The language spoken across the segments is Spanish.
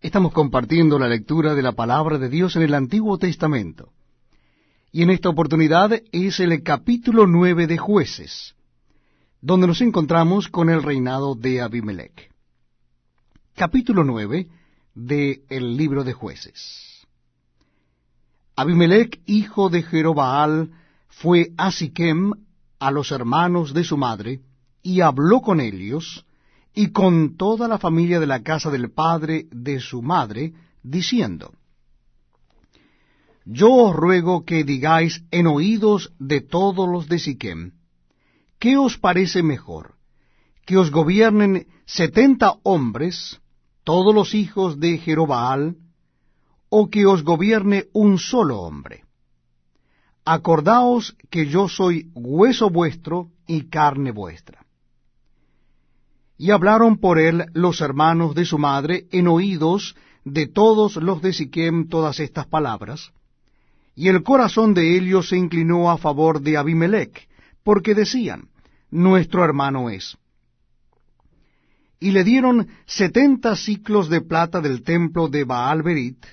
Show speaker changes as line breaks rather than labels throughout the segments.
Estamos compartiendo la lectura de la palabra de Dios en el Antiguo Testamento. Y en esta oportunidad es el capítulo nueve de Jueces, donde nos encontramos con el reinado de Abimelech. Capítulo nueve del el libro de Jueces. Abimelech, hijo de Jerobaal, fue a Siquem, a los hermanos de su madre, y habló con ellos, y con toda la familia de la casa del padre de su madre, diciendo, Yo os ruego que digáis en oídos de todos los de Siquem, ¿qué os parece mejor? ¿Que os gobiernen setenta hombres, todos los hijos de Jerobaal, o que os gobierne un solo hombre? Acordaos que yo soy hueso vuestro y carne vuestra. Y hablaron por él los hermanos de su madre en oídos de todos los de Siquem todas estas palabras. Y el corazón de ellos se inclinó a favor de Abimelech, porque decían, nuestro hermano es. Y le dieron setenta ciclos de plata del templo de Baal-Berit,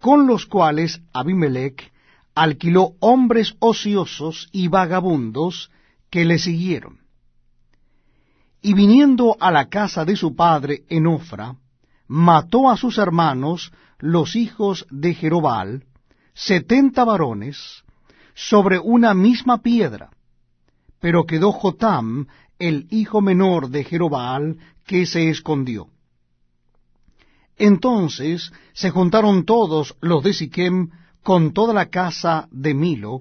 con los cuales Abimelech alquiló hombres ociosos y vagabundos que le siguieron. Y viniendo a la casa de su padre en Ofra, mató a sus hermanos, los hijos de Jerobal, setenta varones, sobre una misma piedra. Pero quedó Jotam, el hijo menor de Jerobal, que se escondió. Entonces se juntaron todos los de Siquem con toda la casa de Milo,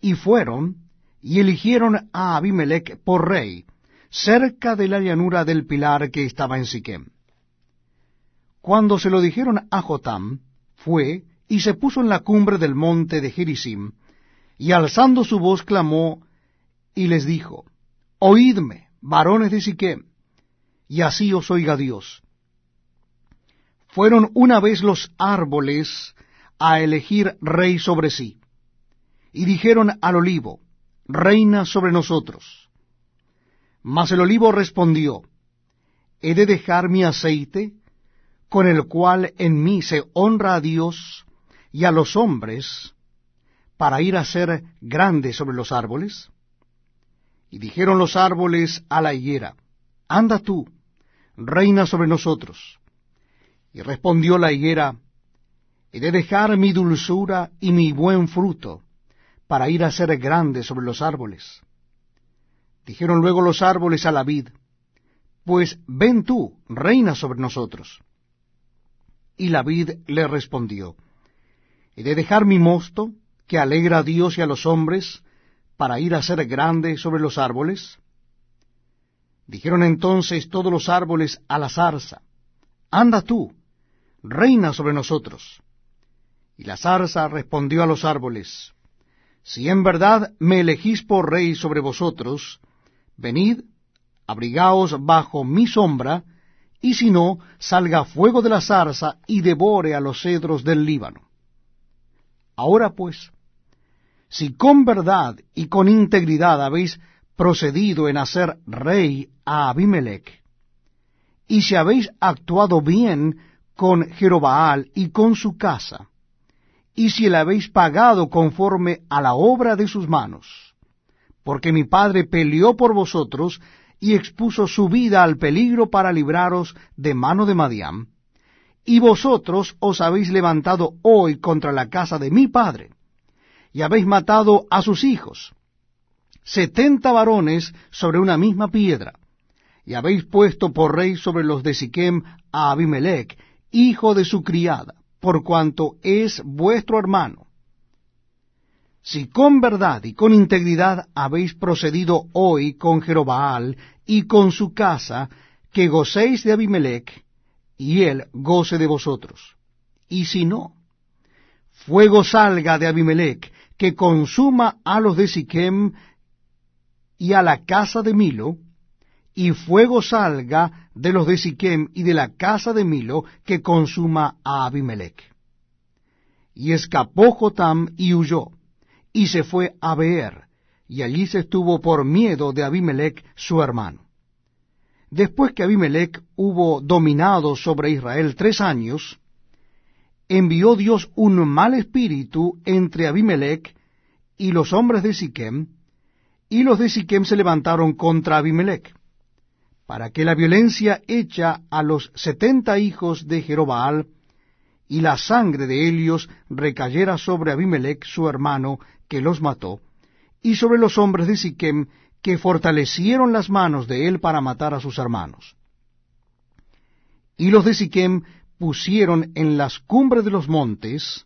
y fueron, y eligieron a Abimelech por rey, cerca de la llanura del pilar que estaba en Siquem. Cuando se lo dijeron a Jotam, fue y se puso en la cumbre del monte de Gerizim, y alzando su voz clamó y les dijo, Oídme, varones de Siquem, y así os oiga Dios. Fueron una vez los árboles a elegir rey sobre sí, y dijeron al olivo, Reina sobre nosotros. Mas el olivo respondió, ¿He de dejar mi aceite, con el cual en mí se honra a Dios y a los hombres, para ir a ser grande sobre los árboles? Y dijeron los árboles a la higuera, Anda tú, reina sobre nosotros. Y respondió la higuera, He de dejar mi dulzura y mi buen fruto, para ir a ser grande sobre los árboles. Dijeron luego los árboles a la vid, Pues ven tú, reina sobre nosotros. Y la vid le respondió, ¿He de dejar mi mosto, que alegra a Dios y a los hombres, para ir a ser grande sobre los árboles? Dijeron entonces todos los árboles a la zarza, Anda tú, reina sobre nosotros. Y la zarza respondió a los árboles, Si en verdad me elegís por rey sobre vosotros, Venid, abrigaos bajo mi sombra, y si no, salga fuego de la zarza y devore a los cedros del Líbano. Ahora pues, si con verdad y con integridad habéis procedido en hacer rey a Abimelech, y si habéis actuado bien con Jerobaal y con su casa, y si le habéis pagado conforme a la obra de sus manos, porque mi padre peleó por vosotros y expuso su vida al peligro para libraros de mano de Madiam, y vosotros os habéis levantado hoy contra la casa de mi padre, y habéis matado a sus hijos, setenta varones sobre una misma piedra, y habéis puesto por rey sobre los de Siquem a Abimelech, hijo de su criada, por cuanto es vuestro hermano si con verdad y con integridad habéis procedido hoy con Jerobaal y con su casa, que gocéis de Abimelech, y él goce de vosotros. Y si no, fuego salga de Abimelech, que consuma a los de Siquem y a la casa de Milo, y fuego salga de los de Siquem y de la casa de Milo, que consuma a Abimelech. Y escapó Jotam y huyó y se fue a Beer, y allí se estuvo por miedo de Abimelech su hermano. Después que Abimelech hubo dominado sobre Israel tres años, envió Dios un mal espíritu entre Abimelech y los hombres de Siquem, y los de Siquem se levantaron contra Abimelech, para que la violencia hecha a los setenta hijos de Jerobaal y la sangre de Helios recayera sobre Abimelech su hermano, que los mató, y sobre los hombres de Siquem, que fortalecieron las manos de él para matar a sus hermanos. Y los de Siquem pusieron en las cumbres de los montes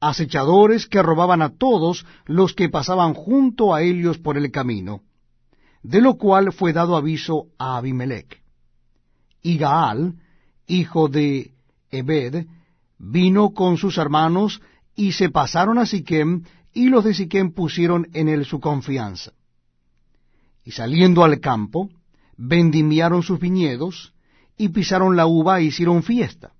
acechadores que robaban a todos los que pasaban junto a ellos por el camino, de lo cual fue dado aviso a Abimelech. Y Gaal, hijo de Ebed, vino con sus hermanos y se pasaron a Siquem, y los de Siquem pusieron en él su confianza. Y saliendo al campo, vendimiaron sus viñedos, y pisaron la uva e hicieron fiesta.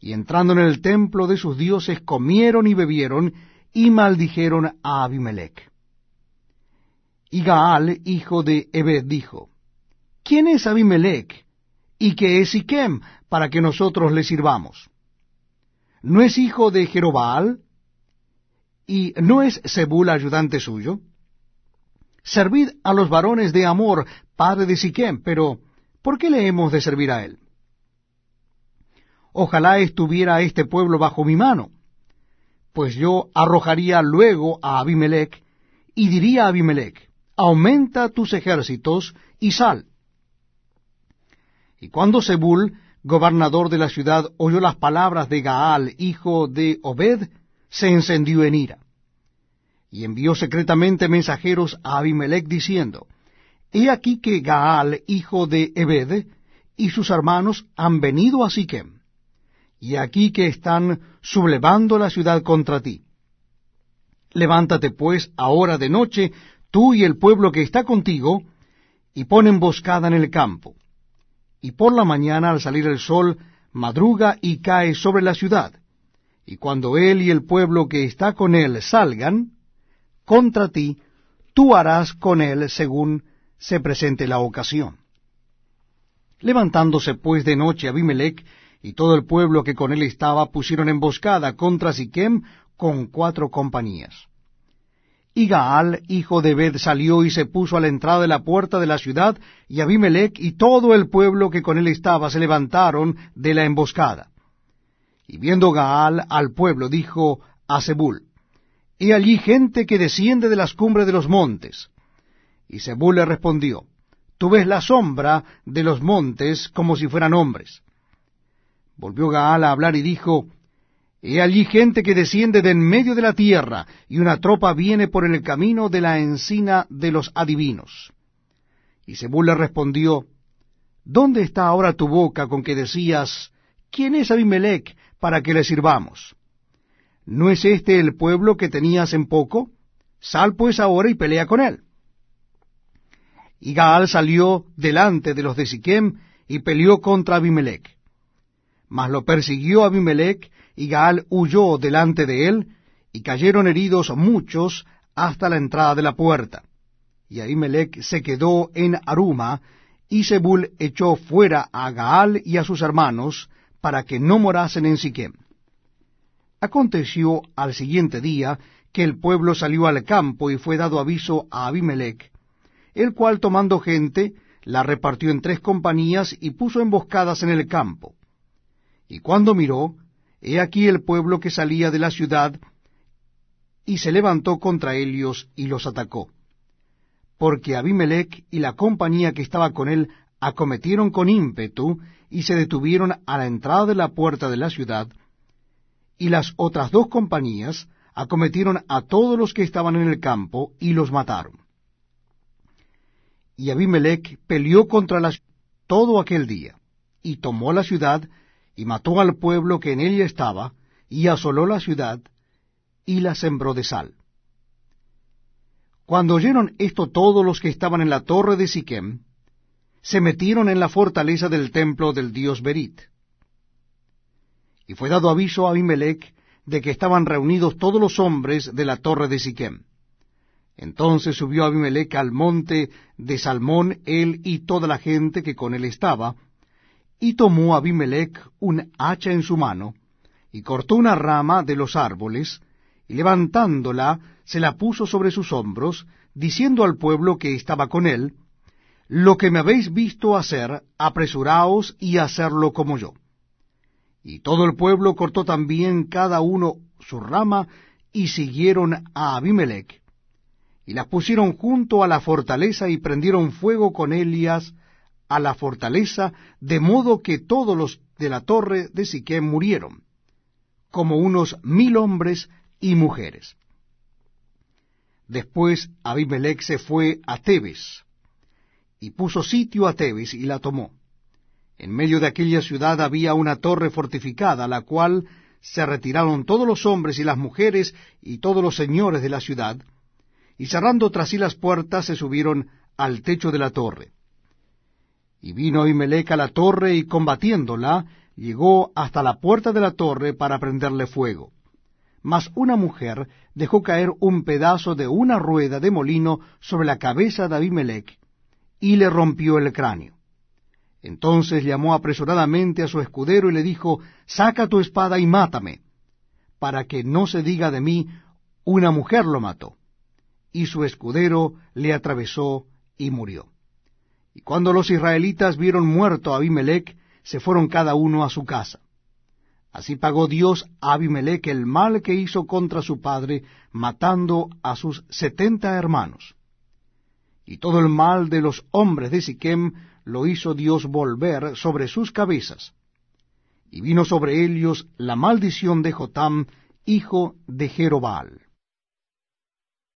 Y entrando en el templo de sus dioses, comieron y bebieron, y maldijeron a Abimelech. Y Gaal, hijo de Ebed, dijo, ¿Quién es Abimelech? ¿Y qué es Siquem, para que nosotros le sirvamos? ¿No es hijo de Jerobaal? ¿Y no es Zebul ayudante suyo? Servid a los varones de Amor, padre de Siquem, pero ¿por qué le hemos de servir a él? Ojalá estuviera este pueblo bajo mi mano, pues yo arrojaría luego a Abimelech, y diría a Abimelech, aumenta tus ejércitos y sal. Y cuando Zebul gobernador de la ciudad, oyó las palabras de Gaal, hijo de Obed, se encendió en ira. Y envió secretamente mensajeros a Abimelech diciendo, He aquí que Gaal, hijo de Ebed, y sus hermanos han venido a Siquem, y aquí que están sublevando la ciudad contra ti. Levántate pues ahora de noche, tú y el pueblo que está contigo, y pon emboscada en el campo y por la mañana al salir el sol madruga y cae sobre la ciudad. Y cuando él y el pueblo que está con él salgan contra ti, tú harás con él según se presente la ocasión. Levantándose pues de noche Abimelech y todo el pueblo que con él estaba pusieron emboscada contra Siquem con cuatro compañías. Y Gaal, hijo de Bed, salió y se puso a la entrada de la puerta de la ciudad, y Abimelech y todo el pueblo que con él estaba se levantaron de la emboscada. Y viendo Gaal al pueblo, dijo a Zebul, He allí gente que desciende de las cumbres de los montes. Y Zebul le respondió, Tú ves la sombra de los montes como si fueran hombres. Volvió Gaal a hablar y dijo, He allí gente que desciende de en medio de la tierra, y una tropa viene por el camino de la encina de los adivinos. Y Zebul le respondió, ¿Dónde está ahora tu boca con que decías, ¿quién es Abimelech para que le sirvamos? ¿No es este el pueblo que tenías en poco? Sal pues ahora y pelea con él. Y Gaal salió delante de los de Siquem y peleó contra Abimelech. Mas lo persiguió Abimelech y Gaal huyó delante de él, y cayeron heridos muchos hasta la entrada de la puerta. Y Ahimelech se quedó en Aruma, y Zebul echó fuera a Gaal y a sus hermanos, para que no morasen en Siquem. Aconteció al siguiente día que el pueblo salió al campo y fue dado aviso a Abimelech, el cual tomando gente, la repartió en tres compañías y puso emboscadas en el campo. Y cuando miró, He aquí el pueblo que salía de la ciudad, y se levantó contra ellos y los atacó. Porque Abimelech y la compañía que estaba con él acometieron con ímpetu y se detuvieron a la entrada de la puerta de la ciudad, y las otras dos compañías acometieron a todos los que estaban en el campo y los mataron. Y Abimelech peleó contra la todo aquel día, y tomó la ciudad, y mató al pueblo que en ella estaba, y asoló la ciudad, y la sembró de sal. Cuando oyeron esto todos los que estaban en la torre de Siquem, se metieron en la fortaleza del templo del dios Berit. Y fue dado aviso a Abimelech de que estaban reunidos todos los hombres de la torre de Siquem. Entonces subió Abimelech al monte de Salmón, él y toda la gente que con él estaba, y tomó Abimelech un hacha en su mano, y cortó una rama de los árboles, y levantándola se la puso sobre sus hombros, diciendo al pueblo que estaba con él, Lo que me habéis visto hacer, apresuraos y hacerlo como yo. Y todo el pueblo cortó también cada uno su rama, y siguieron a Abimelech, y las pusieron junto a la fortaleza y prendieron fuego con Elias a la fortaleza, de modo que todos los de la torre de Siquem murieron, como unos mil hombres y mujeres. Después Abimelech se fue a Tebes, y puso sitio a Tebes y la tomó. En medio de aquella ciudad había una torre fortificada, a la cual se retiraron todos los hombres y las mujeres y todos los señores de la ciudad, y cerrando tras sí las puertas se subieron al techo de la torre. Y vino Abimelech a la torre y combatiéndola, llegó hasta la puerta de la torre para prenderle fuego. Mas una mujer dejó caer un pedazo de una rueda de molino sobre la cabeza de Abimelech, y le rompió el cráneo. Entonces llamó apresuradamente a su escudero y le dijo, Saca tu espada y mátame, para que no se diga de mí, una mujer lo mató. Y su escudero le atravesó y murió. Y cuando los israelitas vieron muerto a Abimelech, se fueron cada uno a su casa. Así pagó Dios a Abimelech el mal que hizo contra su padre, matando a sus setenta hermanos. Y todo el mal de los hombres de Siquem lo hizo Dios volver sobre sus cabezas. Y vino sobre ellos la maldición de Jotam, hijo de Jerobal.